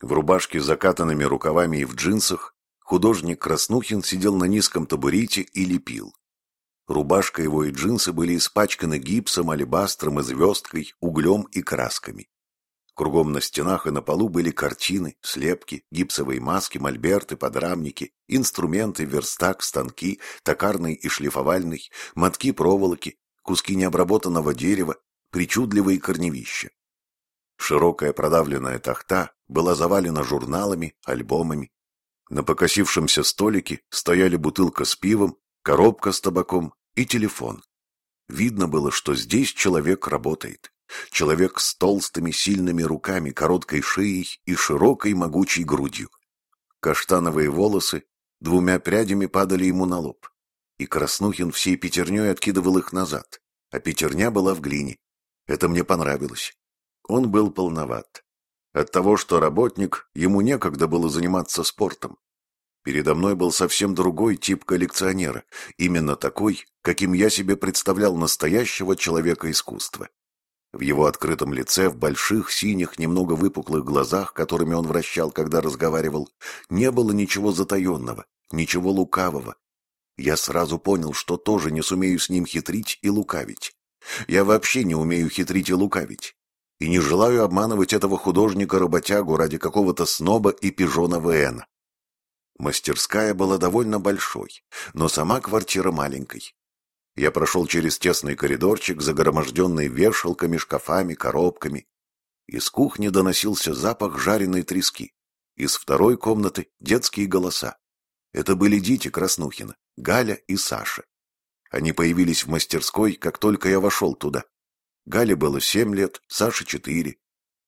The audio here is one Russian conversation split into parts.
В рубашке с закатанными рукавами и в джинсах художник Краснухин сидел на низком табурете и лепил. Рубашка его и джинсы были испачканы гипсом, алебастром и звездкой, углем и красками. Кругом на стенах и на полу были картины, слепки, гипсовые маски, мольберты, подрамники, инструменты, верстак, станки, токарный и шлифовальный, мотки проволоки, куски необработанного дерева, причудливые корневища. Широкая продавленная тахта была завалена журналами, альбомами. На покосившемся столике стояли бутылка с пивом, коробка с табаком и телефон. Видно было, что здесь человек работает. Человек с толстыми сильными руками, короткой шеей и широкой могучей грудью. Каштановые волосы двумя прядями падали ему на лоб. И Краснухин всей пятерней откидывал их назад, а пятерня была в глине. Это мне понравилось. Он был полноват. От того, что работник, ему некогда было заниматься спортом. Передо мной был совсем другой тип коллекционера, именно такой, каким я себе представлял настоящего человека искусства. В его открытом лице, в больших, синих, немного выпуклых глазах, которыми он вращал, когда разговаривал, не было ничего затаенного, ничего лукавого. Я сразу понял, что тоже не сумею с ним хитрить и лукавить. Я вообще не умею хитрить и лукавить. И не желаю обманывать этого художника-работягу ради какого-то сноба и пижона ВН. Мастерская была довольно большой, но сама квартира маленькой. Я прошел через тесный коридорчик, загроможденный вешалками, шкафами, коробками. Из кухни доносился запах жареной трески. Из второй комнаты детские голоса. Это были дети Краснухина, Галя и Саша. Они появились в мастерской, как только я вошел туда. Гале было семь лет, Саше четыре.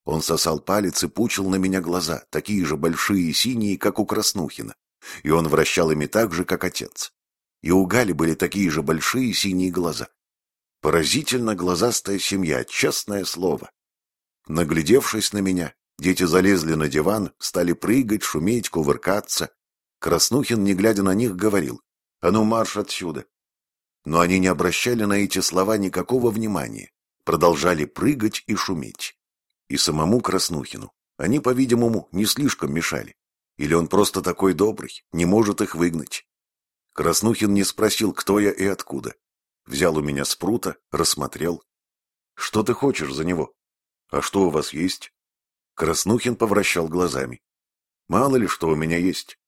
Он сосал палец и пучил на меня глаза, такие же большие и синие, как у Краснухина. И он вращал ими так же, как отец. И у Гали были такие же большие синие глаза. Поразительно глазастая семья, честное слово. Наглядевшись на меня, дети залезли на диван, стали прыгать, шуметь, кувыркаться. Краснухин, не глядя на них, говорил, «А ну марш отсюда!» Но они не обращали на эти слова никакого внимания, продолжали прыгать и шуметь. И самому Краснухину они, по-видимому, не слишком мешали. Или он просто такой добрый, не может их выгнать. Краснухин не спросил, кто я и откуда. Взял у меня спрута, рассмотрел. «Что ты хочешь за него?» «А что у вас есть?» Краснухин повращал глазами. «Мало ли, что у меня есть».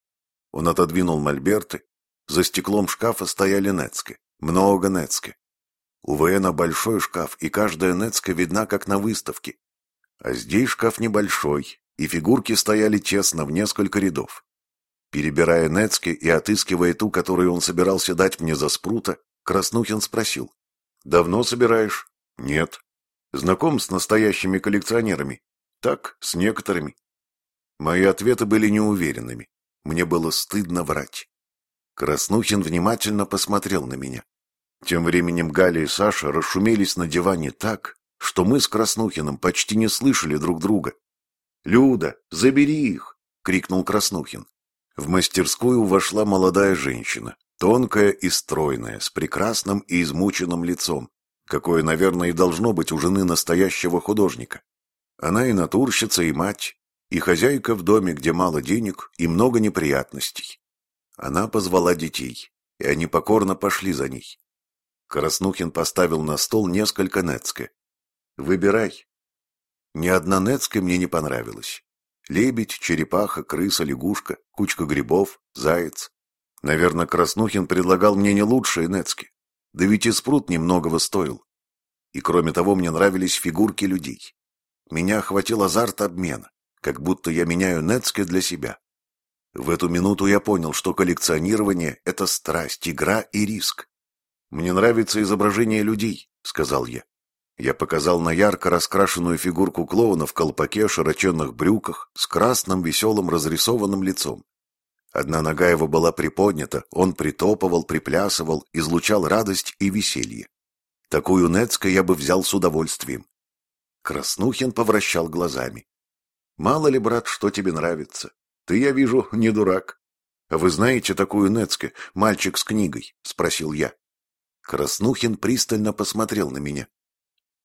Он отодвинул мольберты. За стеклом шкафа стояли нецки. Много нецки. У Вена большой шкаф, и каждая нецка видна, как на выставке. А здесь шкаф небольшой, и фигурки стояли тесно в несколько рядов. Перебирая Нецки и отыскивая ту, которую он собирался дать мне за спрута, Краснухин спросил. «Давно собираешь?» «Нет». «Знаком с настоящими коллекционерами?» «Так, с некоторыми». Мои ответы были неуверенными. Мне было стыдно врать. Краснухин внимательно посмотрел на меня. Тем временем Галя и Саша расшумелись на диване так, что мы с Краснухиным почти не слышали друг друга. «Люда, забери их!» — крикнул Краснухин. В мастерскую вошла молодая женщина, тонкая и стройная, с прекрасным и измученным лицом, какое, наверное, и должно быть у жены настоящего художника. Она и натурщица, и мать, и хозяйка в доме, где мало денег и много неприятностей. Она позвала детей, и они покорно пошли за ней. Краснухин поставил на стол несколько нецке. «Выбирай». Ни одна нецка мне не понравилась. Лебедь, черепаха, крыса, лягушка, кучка грибов, заяц. Наверное, Краснухин предлагал мне не лучшие нецки. Да ведь и спрут немногого стоил. И кроме того, мне нравились фигурки людей. Меня охватил азарт обмена, как будто я меняю нецки для себя. В эту минуту я понял, что коллекционирование — это страсть, игра и риск. «Мне нравится изображение людей», — сказал я. Я показал на ярко раскрашенную фигурку клоуна в колпаке, широченных брюках, с красным веселым разрисованным лицом. Одна нога его была приподнята, он притопывал, приплясывал, излучал радость и веселье. Такую Нецка я бы взял с удовольствием. Краснухин повращал глазами. «Мало ли, брат, что тебе нравится. Ты, я вижу, не дурак. Вы знаете такую Нецке, мальчик с книгой?» — спросил я. Краснухин пристально посмотрел на меня.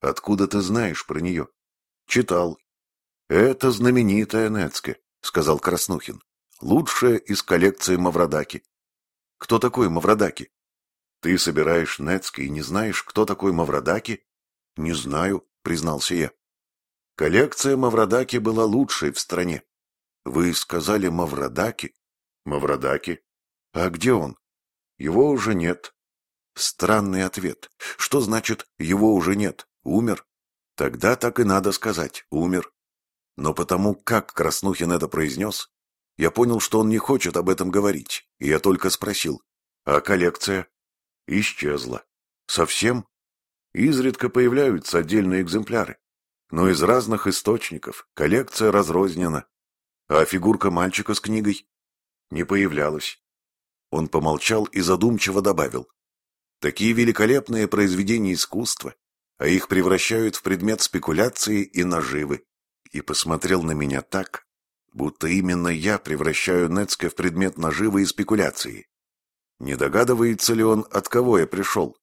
Откуда ты знаешь про нее? Читал. Это знаменитая Нецке. сказал Краснухин. Лучшая из коллекции Маврадаки. Кто такой Маврадаки? Ты собираешь Нецки и не знаешь, кто такой Маврадаки? Не знаю, признался я. Коллекция Маврадаки была лучшей в стране. Вы сказали Маврадаки? Маврадаки. А где он? Его уже нет. Странный ответ. Что значит «его уже нет»? Умер? Тогда так и надо сказать. Умер. Но потому, как Краснухин это произнес, я понял, что он не хочет об этом говорить, и я только спросил. А коллекция? Исчезла. Совсем? Изредка появляются отдельные экземпляры. Но из разных источников коллекция разрознена. А фигурка мальчика с книгой? Не появлялась. Он помолчал и задумчиво добавил. Такие великолепные произведения искусства, а их превращают в предмет спекуляции и наживы. И посмотрел на меня так, будто именно я превращаю Нецке в предмет наживы и спекуляции. Не догадывается ли он, от кого я пришел?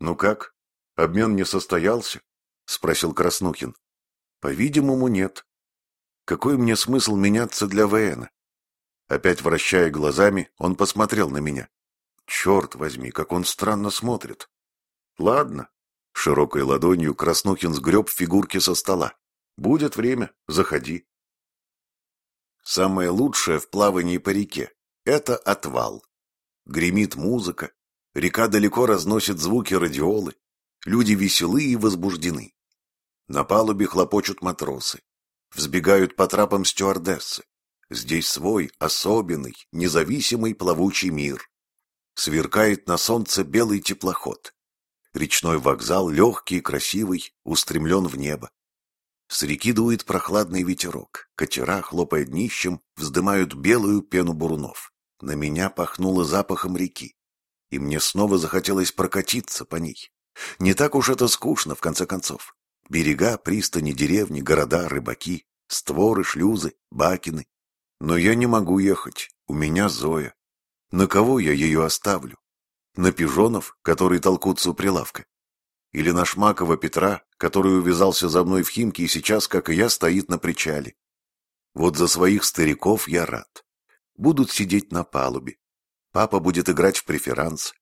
Ну как, обмен не состоялся? Спросил Краснухин. По-видимому, нет. Какой мне смысл меняться для ВН? Опять вращая глазами, он посмотрел на меня. Черт возьми, как он странно смотрит. Ладно. Широкой ладонью Краснухин сгреб фигурки со стола. Будет время, заходи. Самое лучшее в плавании по реке — это отвал. Гремит музыка, река далеко разносит звуки радиолы, люди веселы и возбуждены. На палубе хлопочут матросы, взбегают по трапам стюардессы. Здесь свой, особенный, независимый плавучий мир. Сверкает на солнце белый теплоход. Речной вокзал, легкий и красивый, устремлен в небо. С реки дует прохладный ветерок, катера, хлопая днищем, вздымают белую пену бурунов. На меня пахнуло запахом реки, и мне снова захотелось прокатиться по ней. Не так уж это скучно, в конце концов. Берега, пристани, деревни, города, рыбаки, створы, шлюзы, бакины. Но я не могу ехать, у меня Зоя. На кого я ее оставлю? На пижонов, которые толкутся у прилавка? Или на Шмакова Петра, который увязался за мной в Химке и сейчас, как и я, стоит на причале? Вот за своих стариков я рад. Будут сидеть на палубе. Папа будет играть в преферанс.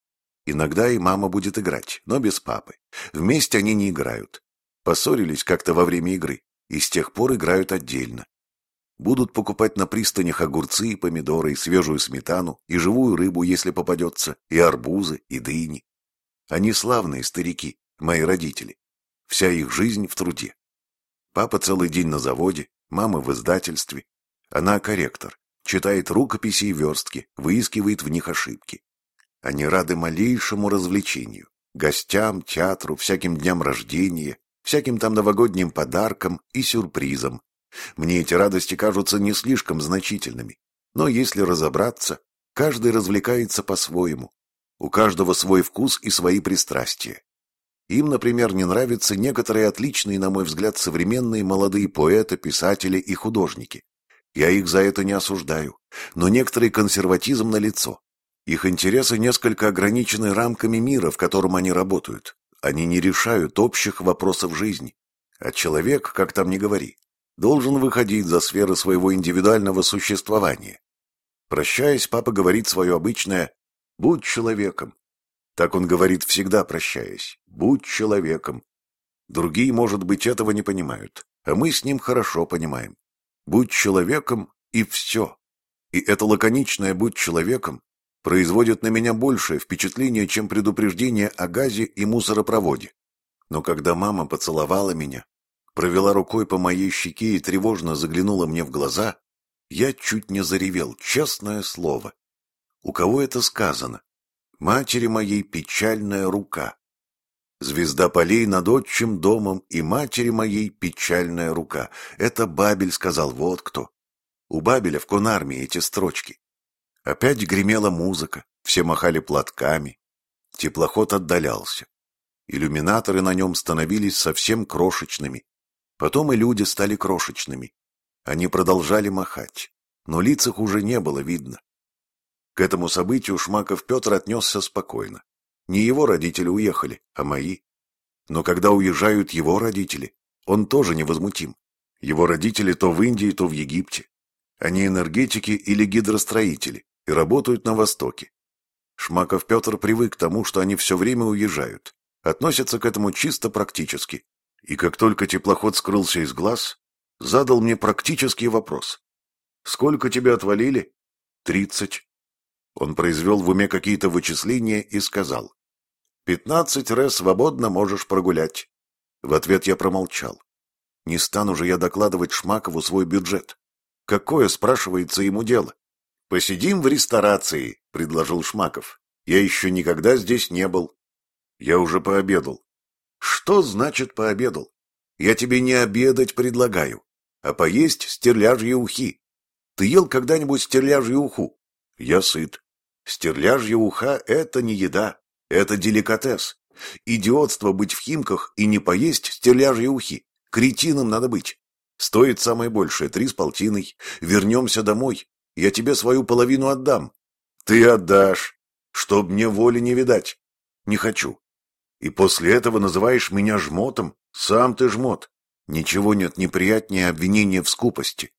Иногда и мама будет играть, но без папы. Вместе они не играют. Поссорились как-то во время игры, и с тех пор играют отдельно. Будут покупать на пристанях огурцы и помидоры, и свежую сметану, и живую рыбу, если попадется, и арбузы, и дыни. Они славные старики, мои родители. Вся их жизнь в труде. Папа целый день на заводе, мама в издательстве. Она корректор, читает рукописи и верстки, выискивает в них ошибки. Они рады малейшему развлечению, гостям, театру, всяким дням рождения, всяким там новогодним подаркам и сюрпризам. Мне эти радости кажутся не слишком значительными, но если разобраться, каждый развлекается по-своему. У каждого свой вкус и свои пристрастия. Им, например, не нравятся некоторые отличные, на мой взгляд, современные молодые поэты, писатели и художники. Я их за это не осуждаю, но некоторый консерватизм налицо. Их интересы несколько ограничены рамками мира, в котором они работают. Они не решают общих вопросов жизни. А человек, как там ни говори, должен выходить за сферы своего индивидуального существования. Прощаясь, папа говорит свое обычное «будь человеком», так он говорит всегда, прощаясь. Будь человеком. Другие, может быть, этого не понимают, а мы с ним хорошо понимаем. Будь человеком и все. И это лаконичное «будь человеком» производит на меня большее впечатление, чем предупреждение о газе и мусоропроводе. Но когда мама поцеловала меня, провела рукой по моей щеке и тревожно заглянула мне в глаза, я чуть не заревел, честное слово. У кого это сказано? матери моей печальная рука. Звезда полей над отчим домом и матери моей печальная рука. Это Бабель сказал, вот кто. У Бабеля в конармии эти строчки. Опять гремела музыка, все махали платками. Теплоход отдалялся. Иллюминаторы на нем становились совсем крошечными. Потом и люди стали крошечными. Они продолжали махать, но лиц их уже не было видно. К этому событию Шмаков Петр отнесся спокойно. Не его родители уехали, а мои. Но когда уезжают его родители, он тоже невозмутим. Его родители то в Индии, то в Египте. Они энергетики или гидростроители и работают на Востоке. Шмаков Петр привык к тому, что они все время уезжают. Относятся к этому чисто практически. И как только теплоход скрылся из глаз, задал мне практический вопрос. «Сколько тебя отвалили?» «Тридцать». Он произвел в уме какие-то вычисления и сказал. «Пятнадцать ре свободно можешь прогулять». В ответ я промолчал. Не стану же я докладывать Шмакову свой бюджет. Какое, спрашивается, ему дело? «Посидим в ресторации», — предложил Шмаков. «Я еще никогда здесь не был». «Я уже пообедал». «Что значит пообедал? Я тебе не обедать предлагаю, а поесть стерляжьи ухи. Ты ел когда-нибудь стерляжью уху?» «Я сыт». «Стерляжья уха — это не еда, это деликатес. Идиотство быть в Химках и не поесть стерляжьи ухи. Кретином надо быть. Стоит самое большее, три с полтиной. Вернемся домой, я тебе свою половину отдам. Ты отдашь, чтоб мне воли не видать. Не хочу. И после этого называешь меня жмотом? Сам ты жмот. Ничего нет неприятнее обвинения в скупости.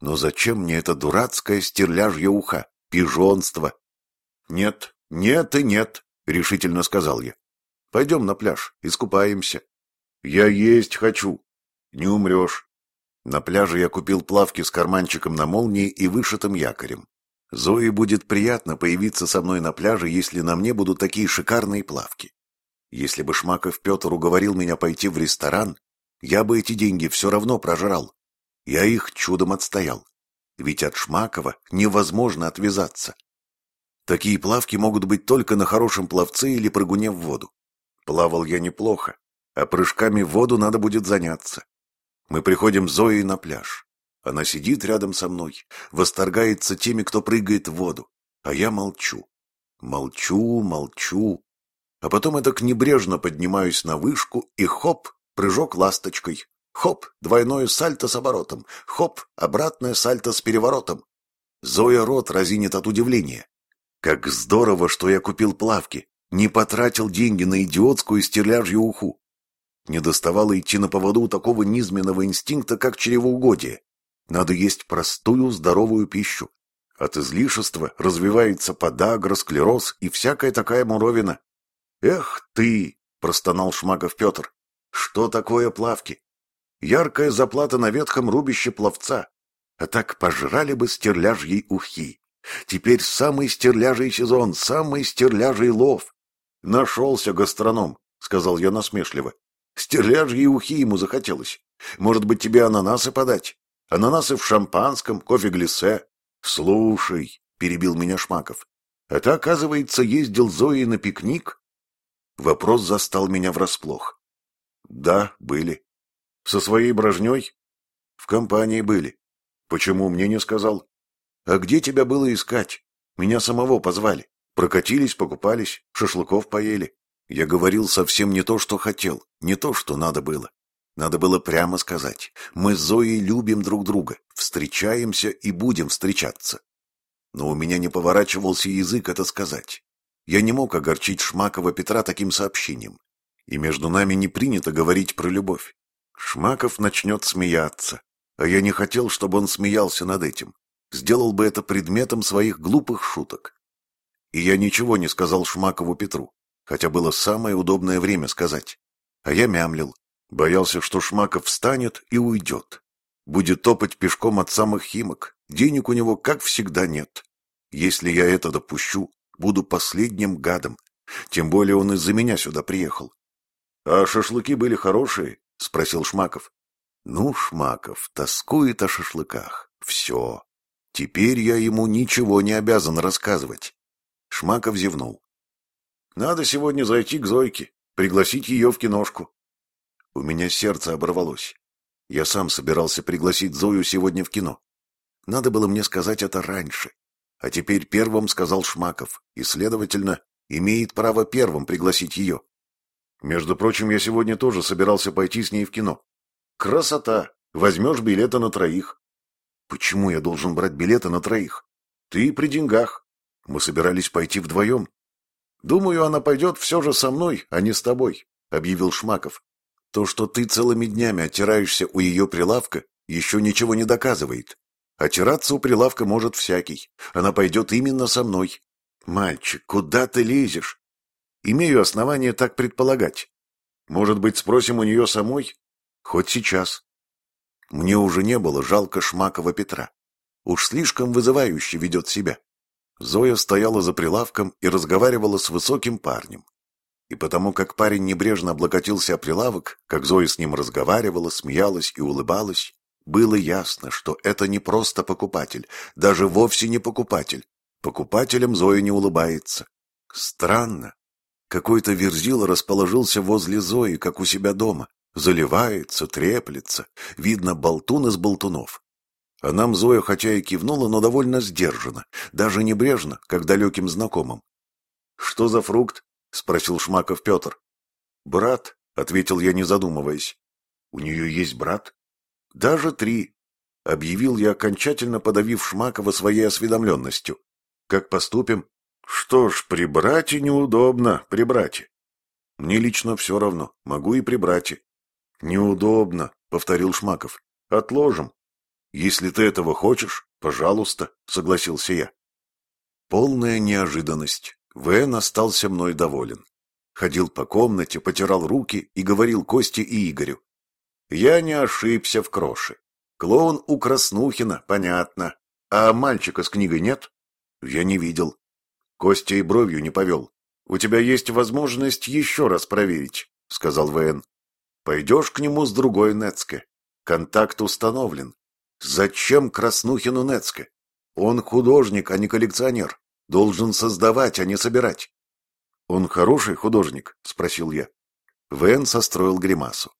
Но зачем мне это дурацкое стерляжье уха, пижонство? Нет, нет и нет, решительно сказал я. Пойдем на пляж, искупаемся. Я есть хочу. Не умрешь. На пляже я купил плавки с карманчиком на молнии и вышитым якорем. Зое будет приятно появиться со мной на пляже, если на мне будут такие шикарные плавки. Если бы Шмаков Петр уговорил меня пойти в ресторан, я бы эти деньги все равно прожрал. Я их чудом отстоял. Ведь от Шмакова невозможно отвязаться. Такие плавки могут быть только на хорошем пловце или прыгуне в воду. Плавал я неплохо, а прыжками в воду надо будет заняться. Мы приходим с Зоей на пляж. Она сидит рядом со мной, восторгается теми, кто прыгает в воду, а я молчу. Молчу, молчу. А потом я так небрежно поднимаюсь на вышку и хоп, прыжок ласточкой. Хоп, двойное сальто с оборотом. Хоп, обратное сальто с переворотом. Зоя рот разинет от удивления. Как здорово, что я купил плавки, не потратил деньги на идиотскую стерляжью уху. Не доставало идти на поводу такого низменного инстинкта, как чревоугодие. Надо есть простую, здоровую пищу. От излишества развивается подагра, склероз и всякая такая муровина. «Эх ты!» — простонал Шмаков Петр. «Что такое плавки? Яркая заплата на ветхом рубище пловца. А так пожрали бы стерляжьей ухи. Теперь самый стерляжий сезон, самый стерляжий лов. Нашелся гастроном, — сказал я насмешливо. Стерляжьи ухи ему захотелось. Может быть, тебе ананасы подать? Ананасы в шампанском, кофе глиссе. Слушай, перебил меня Шмаков, а ты, оказывается, ездил Зои на пикник? Вопрос застал меня врасплох. Да, были. Со своей брожней? В компании были. Почему мне не сказал? А где тебя было искать? Меня самого позвали. Прокатились, покупались, шашлыков поели. Я говорил совсем не то, что хотел, не то, что надо было. Надо было прямо сказать. Мы с Зоей любим друг друга, встречаемся и будем встречаться. Но у меня не поворачивался язык это сказать. Я не мог огорчить Шмакова Петра таким сообщением. И между нами не принято говорить про любовь. Шмаков начнет смеяться. А я не хотел, чтобы он смеялся над этим. Сделал бы это предметом своих глупых шуток. И я ничего не сказал Шмакову Петру хотя было самое удобное время сказать. А я мямлил, боялся, что Шмаков встанет и уйдет. Будет топать пешком от самых химок, денег у него, как всегда, нет. Если я это допущу, буду последним гадом. Тем более он из-за меня сюда приехал. — А шашлыки были хорошие? — спросил Шмаков. — Ну, Шмаков, тоскует о шашлыках. Все. Теперь я ему ничего не обязан рассказывать. Шмаков зевнул. Надо сегодня зайти к Зойке, пригласить ее в киношку. У меня сердце оборвалось. Я сам собирался пригласить Зою сегодня в кино. Надо было мне сказать это раньше. А теперь первым сказал Шмаков, и, следовательно, имеет право первым пригласить ее. Между прочим, я сегодня тоже собирался пойти с ней в кино. Красота! Возьмешь билеты на троих. Почему я должен брать билеты на троих? Ты при деньгах. Мы собирались пойти вдвоем. «Думаю, она пойдет все же со мной, а не с тобой», — объявил Шмаков. «То, что ты целыми днями оттираешься у ее прилавка, еще ничего не доказывает. Отираться у прилавка может всякий. Она пойдет именно со мной. Мальчик, куда ты лезешь? Имею основание так предполагать. Может быть, спросим у нее самой? Хоть сейчас. Мне уже не было жалко Шмакова Петра. Уж слишком вызывающе ведет себя. Зоя стояла за прилавком и разговаривала с высоким парнем. И потому как парень небрежно облокотился о прилавок, как Зоя с ним разговаривала, смеялась и улыбалась, было ясно, что это не просто покупатель, даже вовсе не покупатель. Покупателям Зоя не улыбается. Странно. Какой-то верзила расположился возле Зои, как у себя дома. Заливается, треплется. Видно, болтун из болтунов. А нам Зоя хотя и кивнула, но довольно сдержанно, даже небрежно, как далеким знакомым. «Что за фрукт?» — спросил Шмаков Петр. «Брат», — ответил я, не задумываясь. «У нее есть брат?» «Даже три», — объявил я, окончательно подавив Шмакова своей осведомленностью. «Как поступим?» «Что ж, при брате неудобно, при брате». «Мне лично все равно, могу и при брате». «Неудобно», — повторил Шмаков. «Отложим. «Если ты этого хочешь, пожалуйста», — согласился я. Полная неожиданность. Вэн остался мной доволен. Ходил по комнате, потирал руки и говорил Косте и Игорю. Я не ошибся в кроше. Клоун у Краснухина, понятно. А мальчика с книгой нет? Я не видел. Костя и бровью не повел. У тебя есть возможность еще раз проверить, сказал ВН. Пойдешь к нему с другой Нецке. Контакт установлен. Зачем Краснухину Нецке? Он художник, а не коллекционер. Должен создавать, а не собирать. Он хороший художник? Спросил я. Вен состроил гримасу.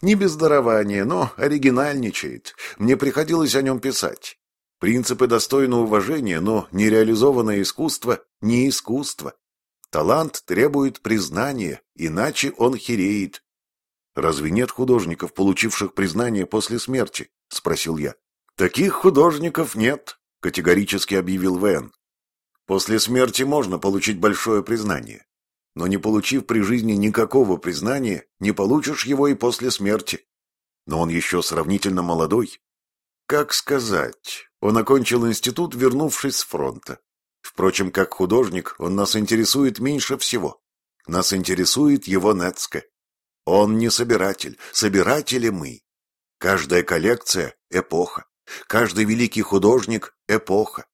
Не без дарования, но оригинальничает. Мне приходилось о нем писать. Принципы достойны уважения, но нереализованное искусство – не искусство. Талант требует признания, иначе он хереет. Разве нет художников, получивших признание после смерти? — спросил я. «Таких художников нет», — категорически объявил Вэн. «После смерти можно получить большое признание, но не получив при жизни никакого признания, не получишь его и после смерти. Но он еще сравнительно молодой. Как сказать, он окончил институт, вернувшись с фронта. Впрочем, как художник, он нас интересует меньше всего. Нас интересует его Нецке. Он не собиратель, собиратели мы. Каждая коллекция – эпоха. Каждый великий художник – эпоха.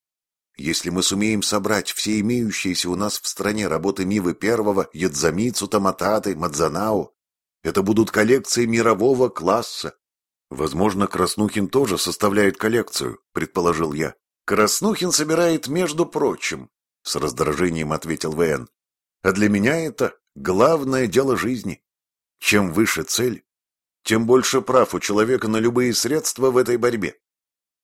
Если мы сумеем собрать все имеющиеся у нас в стране работы Мивы Первого, Ядзамицу, Тамататы, Мадзанау, это будут коллекции мирового класса. Возможно, Краснухин тоже составляет коллекцию, предположил я. Краснухин собирает, между прочим, с раздражением ответил ВН. А для меня это главное дело жизни. Чем выше цель, тем больше прав у человека на любые средства в этой борьбе.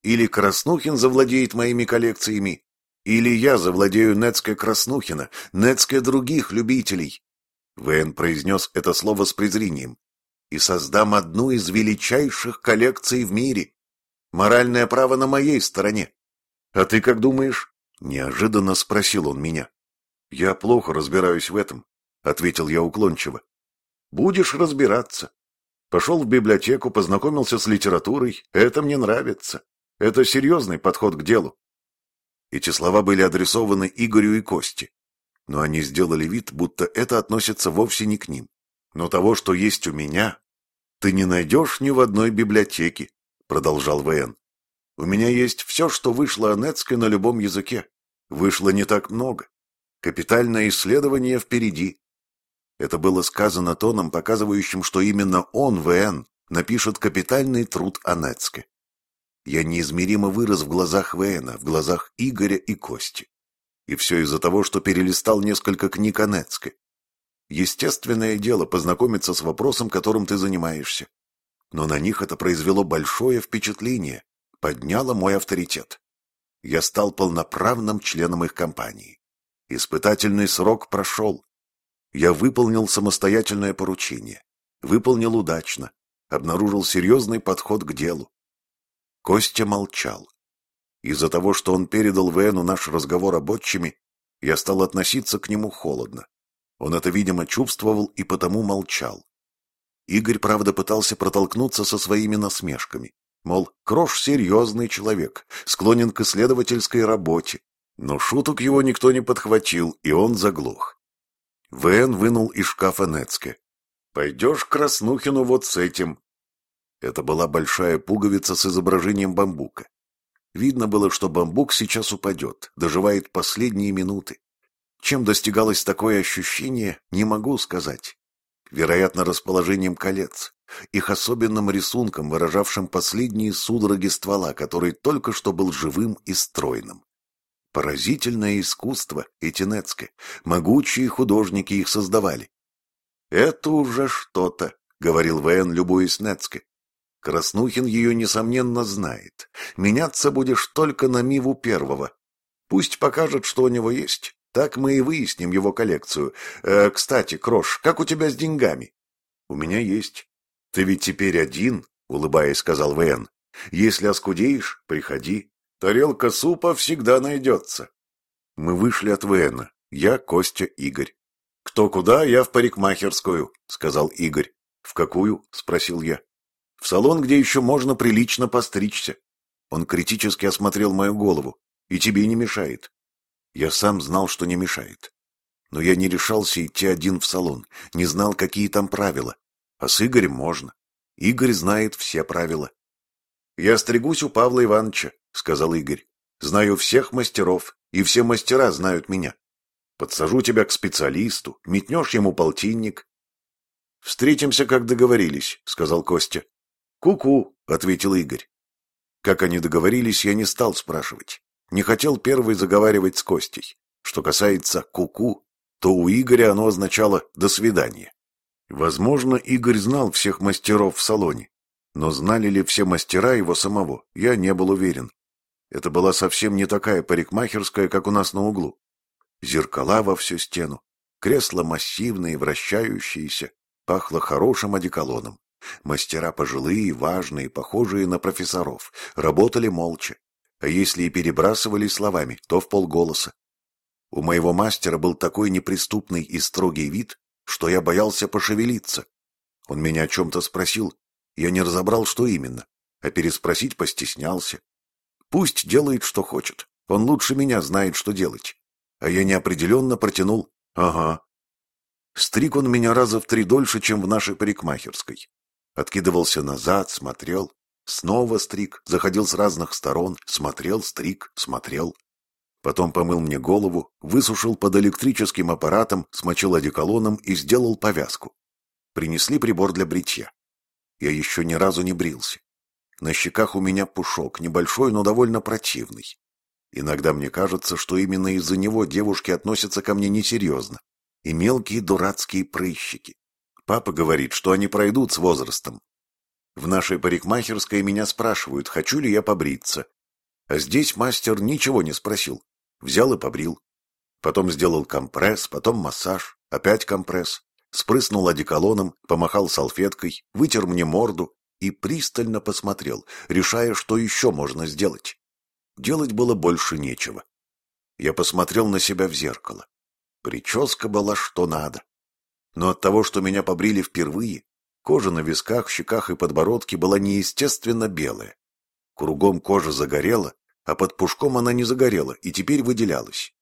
Или Краснухин завладеет моими коллекциями, или я завладею Нецке Краснухина, Нецке других любителей. Вэн произнес это слово с презрением. И создам одну из величайших коллекций в мире. Моральное право на моей стороне. А ты как думаешь? Неожиданно спросил он меня. Я плохо разбираюсь в этом, ответил я уклончиво. Будешь разбираться. Пошел в библиотеку, познакомился с литературой. Это мне нравится. Это серьезный подход к делу. Эти слова были адресованы Игорю и Косте. Но они сделали вид, будто это относится вовсе не к ним. Но того, что есть у меня, ты не найдешь ни в одной библиотеке, продолжал ВН. У меня есть все, что вышло о Нецке на любом языке. Вышло не так много. Капитальное исследование впереди. Это было сказано тоном, показывающим, что именно он, ВН, напишет капитальный труд о Нецке. Я неизмеримо вырос в глазах ВНа, в глазах Игоря и Кости. И все из-за того, что перелистал несколько книг о. Естественное дело познакомиться с вопросом, которым ты занимаешься. Но на них это произвело большое впечатление, подняло мой авторитет. Я стал полноправным членом их компании. Испытательный срок прошел, я выполнил самостоятельное поручение. Выполнил удачно. Обнаружил серьезный подход к делу. Костя молчал. Из-за того, что он передал Вену наш разговор об отчиме, я стал относиться к нему холодно. Он это, видимо, чувствовал и потому молчал. Игорь, правда, пытался протолкнуться со своими насмешками. Мол, Крош серьезный человек, склонен к исследовательской работе. Но шуток его никто не подхватил, и он заглох. Вен вынул из шкафа Нецке. «Пойдешь к Краснухину вот с этим». Это была большая пуговица с изображением бамбука. Видно было, что бамбук сейчас упадет, доживает последние минуты. Чем достигалось такое ощущение, не могу сказать. Вероятно, расположением колец, их особенным рисунком, выражавшим последние судороги ствола, который только что был живым и стройным. Поразительное искусство, эти Нецке. Могучие художники их создавали. «Это уже что-то», — говорил Вен, любуясь Нецке. Краснухин ее, несомненно, знает. Меняться будешь только на Миву первого. Пусть покажет, что у него есть. Так мы и выясним его коллекцию. Э, кстати, Крош, как у тебя с деньгами? У меня есть. Ты ведь теперь один, улыбаясь, сказал Вен. Если оскудеешь, приходи. Тарелка супа всегда найдется. Мы вышли от Вена. Я, Костя, Игорь. Кто куда, я в парикмахерскую, сказал Игорь. В какую? спросил я. В салон, где еще можно прилично постричься. Он критически осмотрел мою голову. И тебе не мешает. Я сам знал, что не мешает. Но я не решался идти один в салон, не знал, какие там правила. А с Игорем можно. Игорь знает все правила. «Я стригусь у Павла Ивановича», — сказал Игорь. «Знаю всех мастеров, и все мастера знают меня. Подсажу тебя к специалисту, метнешь ему полтинник». «Встретимся, как договорились», — сказал Костя. «Ку-ку», — ответил Игорь. Как они договорились, я не стал спрашивать. Не хотел первый заговаривать с Костей. Что касается «ку-ку», то у Игоря оно означало «до свидания». Возможно, Игорь знал всех мастеров в салоне, но знали ли все мастера его самого, я не был уверен. Это была совсем не такая парикмахерская, как у нас на углу. Зеркала во всю стену, кресла массивные, вращающиеся, пахло хорошим одеколоном. Мастера пожилые, важные, похожие на профессоров, работали молча, а если и перебрасывали словами, то в полголоса. У моего мастера был такой неприступный и строгий вид, что я боялся пошевелиться. Он меня о чем-то спросил, я не разобрал, что именно, а переспросить постеснялся. Пусть делает, что хочет, он лучше меня знает, что делать. А я неопределенно протянул «Ага». Стриг он меня раза в три дольше, чем в нашей парикмахерской. Откидывался назад, смотрел, Снова стриг, заходил с разных сторон, смотрел, стриг, смотрел. Потом помыл мне голову, высушил под электрическим аппаратом, смочил одеколоном и сделал повязку. Принесли прибор для бритья. Я еще ни разу не брился. На щеках у меня пушок, небольшой, но довольно противный. Иногда мне кажется, что именно из-за него девушки относятся ко мне несерьезно. И мелкие дурацкие прыщики. Папа говорит, что они пройдут с возрастом, в нашей парикмахерской меня спрашивают, хочу ли я побриться. А здесь мастер ничего не спросил. Взял и побрил. Потом сделал компресс, потом массаж, опять компресс. Спрыснул одеколоном, помахал салфеткой, вытер мне морду и пристально посмотрел, решая, что еще можно сделать. Делать было больше нечего. Я посмотрел на себя в зеркало. Прическа была что надо. Но от того, что меня побрили впервые, Кожа на висках, щеках и подбородке была неестественно белая. Кругом кожа загорела, а под пушком она не загорела и теперь выделялась.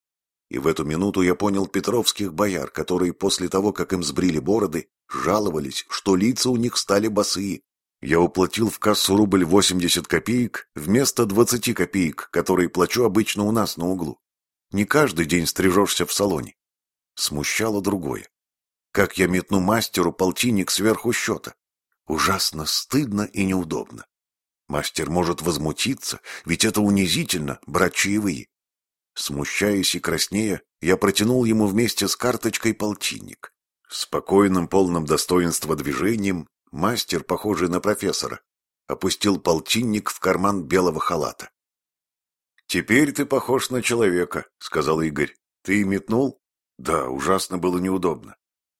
И в эту минуту я понял петровских бояр, которые после того, как им сбрили бороды, жаловались, что лица у них стали босые. Я уплатил в кассу рубль восемьдесят копеек вместо двадцати копеек, которые плачу обычно у нас на углу. Не каждый день стрижешься в салоне. Смущало другое. Как я метну мастеру полтинник сверху счета? Ужасно стыдно и неудобно. Мастер может возмутиться, ведь это унизительно, брать чаевые. Смущаясь и краснея, я протянул ему вместе с карточкой полтинник. Спокойным, полным достоинства движением мастер, похожий на профессора, опустил полтинник в карман белого халата. «Теперь ты похож на человека», — сказал Игорь. «Ты метнул?» «Да, ужасно было неудобно.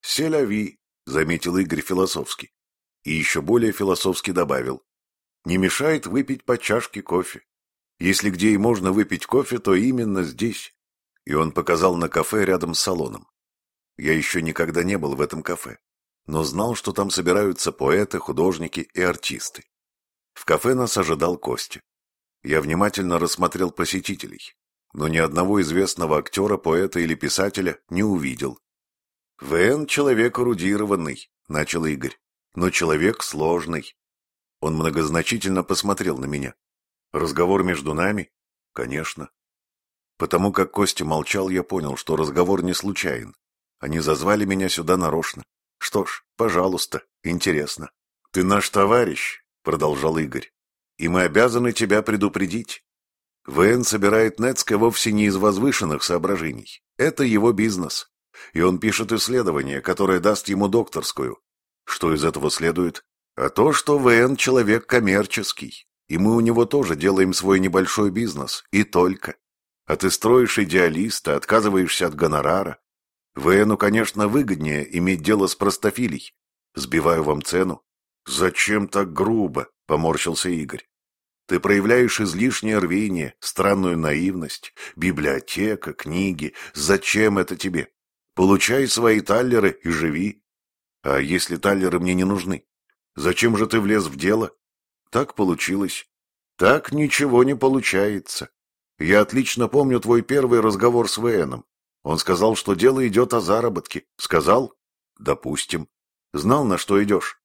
«Селяви», — заметил Игорь философски. И еще более философски добавил. «Не мешает выпить по чашке кофе. Если где и можно выпить кофе, то именно здесь». И он показал на кафе рядом с салоном. Я еще никогда не был в этом кафе, но знал, что там собираются поэты, художники и артисты. В кафе нас ожидал Костя. Я внимательно рассмотрел посетителей, но ни одного известного актера, поэта или писателя не увидел. «ВН — человек эрудированный», — начал Игорь, — «но человек сложный». Он многозначительно посмотрел на меня. «Разговор между нами?» «Конечно». Потому как Костя молчал, я понял, что разговор не случайен. Они зазвали меня сюда нарочно. Что ж, пожалуйста, интересно. «Ты наш товарищ», — продолжал Игорь, — «и мы обязаны тебя предупредить. ВН собирает Нецка вовсе не из возвышенных соображений. Это его бизнес. И он пишет исследование, которое даст ему докторскую. Что из этого следует? А то, что ВН человек коммерческий, и мы у него тоже делаем свой небольшой бизнес, и только. А ты строишь идеалиста, отказываешься от гонорара. ВНу, конечно, выгоднее иметь дело с простофилей. Сбиваю вам цену. Зачем так грубо? Поморщился Игорь. Ты проявляешь излишнее рвение, странную наивность, библиотека, книги. Зачем это тебе? Получай свои таллеры и живи. А если таллеры мне не нужны? Зачем же ты влез в дело? Так получилось. Так ничего не получается. Я отлично помню твой первый разговор с Вэном. Он сказал, что дело идет о заработке. Сказал? Допустим. Знал, на что идешь.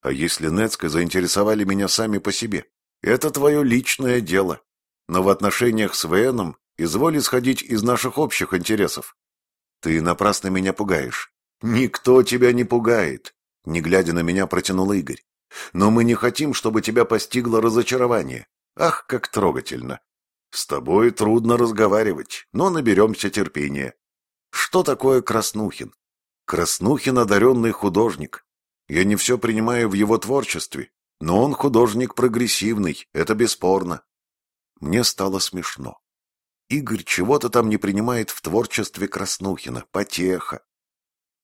А если Нецка заинтересовали меня сами по себе? Это твое личное дело. Но в отношениях с Вэном изволь исходить из наших общих интересов. Ты напрасно меня пугаешь. Никто тебя не пугает. Не глядя на меня, протянул Игорь. Но мы не хотим, чтобы тебя постигло разочарование. Ах, как трогательно. С тобой трудно разговаривать, но наберемся терпения. Что такое Краснухин? Краснухин одаренный художник. Я не все принимаю в его творчестве, но он художник прогрессивный, это бесспорно. Мне стало смешно. Игорь чего-то там не принимает в творчестве Краснухина. Потеха.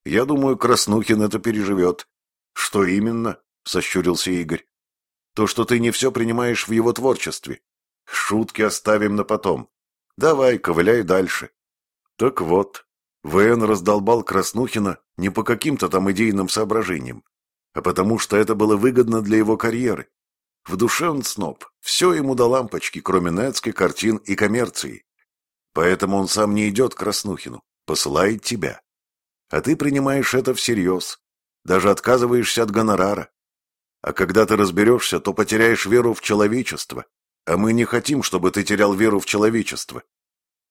Я думаю, Краснухин это переживет. Что именно? Сощурился Игорь. То, что ты не все принимаешь в его творчестве. Шутки оставим на потом. Давай, ковыляй дальше. Так вот, ВН раздолбал Краснухина не по каким-то там идейным соображениям, а потому что это было выгодно для его карьеры. В душе он сноб, все ему до лампочки, кроме Нецкой, картин и коммерции. Поэтому он сам не идет к Краснухину, посылает тебя. А ты принимаешь это всерьез, даже отказываешься от гонорара. А когда ты разберешься, то потеряешь веру в человечество, а мы не хотим, чтобы ты терял веру в человечество.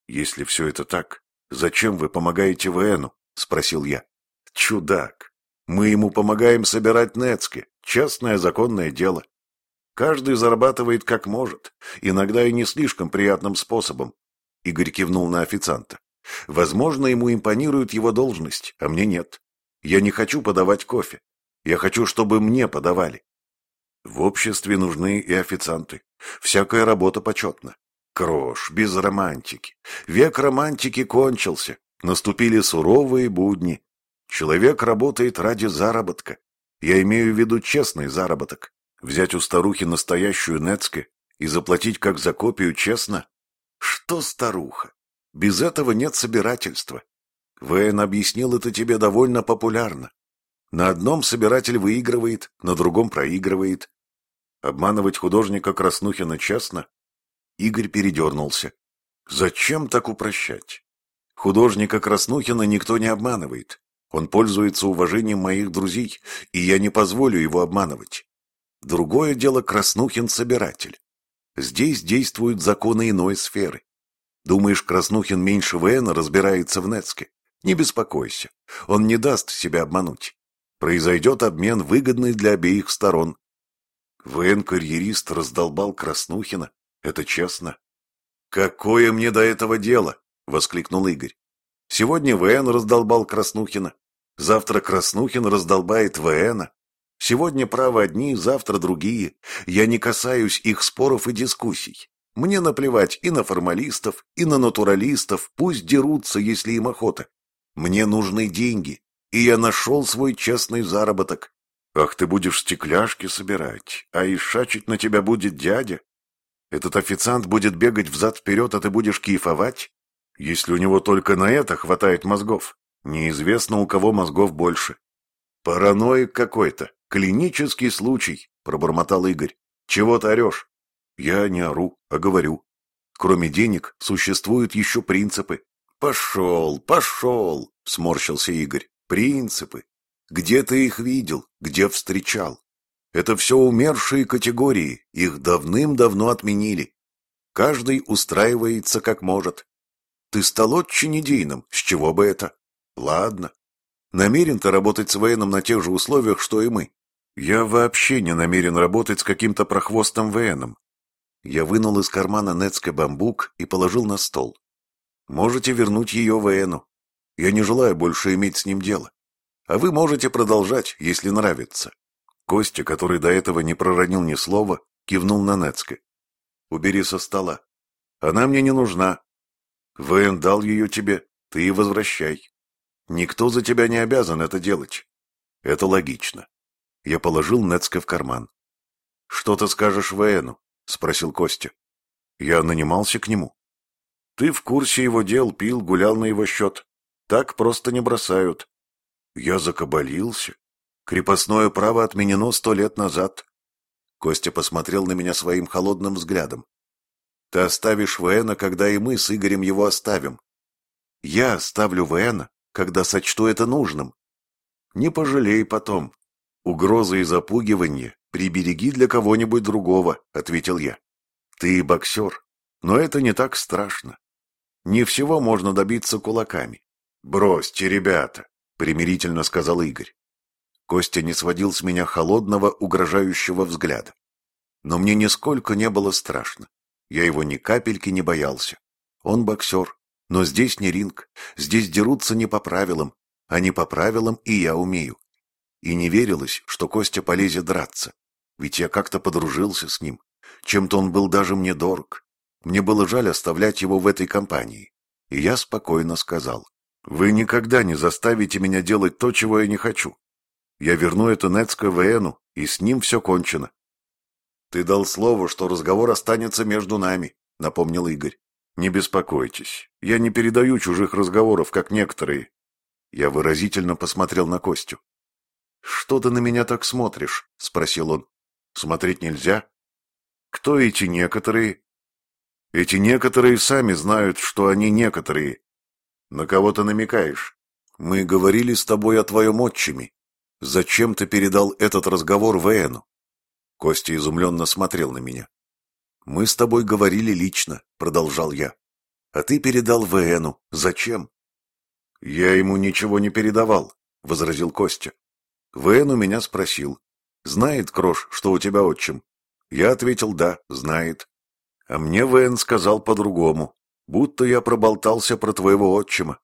Если все это так, зачем вы помогаете ВНу? Спросил я. Чудак. Мы ему помогаем собирать Нецки. Частное законное дело. Каждый зарабатывает как может, иногда и не слишком приятным способом, Игорь кивнул на официанта. Возможно, ему импонирует его должность, а мне нет. Я не хочу подавать кофе. Я хочу, чтобы мне подавали. В обществе нужны и официанты. Всякая работа почетна. Крош, без романтики. Век романтики кончился. Наступили суровые будни. Человек работает ради заработка. Я имею в виду честный заработок. Взять у старухи настоящую Нецке и заплатить как за копию честно что, старуха? Без этого нет собирательства. Вэн объяснил это тебе довольно популярно. На одном собиратель выигрывает, на другом проигрывает. Обманывать художника Краснухина честно? Игорь передернулся. Зачем так упрощать? Художника Краснухина никто не обманывает. Он пользуется уважением моих друзей, и я не позволю его обманывать. Другое дело Краснухин собиратель. Здесь действуют законы иной сферы. Думаешь, Краснухин меньше ВН разбирается в Нецке? Не беспокойся, он не даст себя обмануть. Произойдет обмен, выгодный для обеих сторон. ВН-карьерист раздолбал Краснухина. Это честно. «Какое мне до этого дело?» — воскликнул Игорь. «Сегодня ВН раздолбал Краснухина. Завтра Краснухин раздолбает ВНа. Сегодня правы одни, завтра другие. Я не касаюсь их споров и дискуссий. Мне наплевать и на формалистов, и на натуралистов, пусть дерутся, если им охота. Мне нужны деньги, и я нашел свой честный заработок. Ах, ты будешь стекляшки собирать, а ишачить на тебя будет дядя. Этот официант будет бегать взад-вперед, а ты будешь кайфовать? Если у него только на это хватает мозгов. Неизвестно, у кого мозгов больше. Параноик какой-то. Клинический случай, пробормотал Игорь. Чего ты орешь? Я не ору, а говорю. Кроме денег существуют еще принципы. Пошел, пошел, сморщился Игорь. Принципы. Где ты их видел? Где встречал? Это все умершие категории, их давным-давно отменили. Каждый устраивается как может. Ты стал очень идейным, с чего бы это? Ладно. Намерен ты работать с военным на тех же условиях, что и мы? Я вообще не намерен работать с каким-то прохвостом военным. Я вынул из кармана Нецке бамбук и положил на стол. Можете вернуть ее Вену. Я не желаю больше иметь с ним дело. А вы можете продолжать, если нравится. Костя, который до этого не проронил ни слова, кивнул на Нецке. Убери со стола. Она мне не нужна. Вен дал ее тебе, ты и возвращай. Никто за тебя не обязан это делать. Это логично. Я положил Нецке в карман. Что ты скажешь Вену? — спросил Костя. Я нанимался к нему. Ты в курсе его дел, пил, гулял на его счет. Так просто не бросают. Я закабалился. Крепостное право отменено сто лет назад. Костя посмотрел на меня своим холодным взглядом. Ты оставишь Вэна, когда и мы с Игорем его оставим. Я оставлю Вэна, когда сочту это нужным. Не пожалей потом. Угрозы и запугивание «Прибереги для кого-нибудь другого», — ответил я. «Ты боксер, но это не так страшно. Не всего можно добиться кулаками». «Бросьте, ребята», — примирительно сказал Игорь. Костя не сводил с меня холодного, угрожающего взгляда. Но мне нисколько не было страшно. Я его ни капельки не боялся. Он боксер, но здесь не ринг, здесь дерутся не по правилам, а не по правилам и я умею. И не верилось, что Костя полезет драться. Ведь я как-то подружился с ним. Чем-то он был даже мне дорог. Мне было жаль оставлять его в этой компании. И я спокойно сказал. «Вы никогда не заставите меня делать то, чего я не хочу. Я верну это Нецко Вену, и с ним все кончено». «Ты дал слово, что разговор останется между нами», — напомнил Игорь. «Не беспокойтесь. Я не передаю чужих разговоров, как некоторые». Я выразительно посмотрел на Костю. «Что ты на меня так смотришь?» — спросил он. «Смотреть нельзя?» «Кто эти некоторые?» «Эти некоторые сами знают, что они некоторые. На кого ты намекаешь? Мы говорили с тобой о твоем отчиме. Зачем ты передал этот разговор Вэну?» Костя изумленно смотрел на меня. «Мы с тобой говорили лично», — продолжал я. «А ты передал Вэну. Зачем?» «Я ему ничего не передавал», — возразил Костя. Вэн у меня спросил, знает Крош, что у тебя отчим? Я ответил да, знает. А мне Вэн сказал по-другому, будто я проболтался про твоего отчима.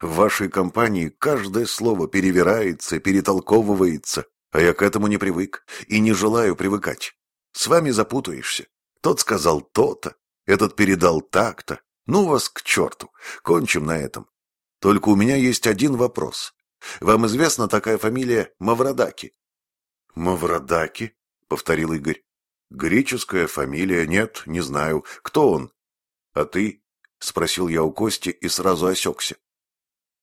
В вашей компании каждое слово перевирается, перетолковывается, а я к этому не привык и не желаю привыкать. С вами запутаешься. Тот сказал то-то, этот передал так-то. Ну вас к черту, кончим на этом. Только у меня есть один вопрос. Вам известна такая фамилия Маврадаки? Маврадаки? повторил Игорь. Греческая фамилия, нет, не знаю. Кто он? А ты? спросил я у Кости и сразу осекся.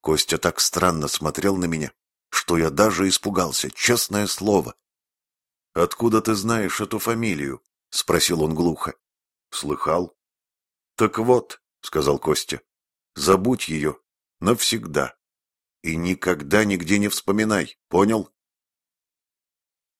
Костя так странно смотрел на меня, что я даже испугался, честное слово. «Откуда ты знаешь эту фамилию?» — спросил он глухо. «Слыхал?» «Так вот», — сказал Костя, — «забудь ее навсегда». И никогда нигде не вспоминай, понял?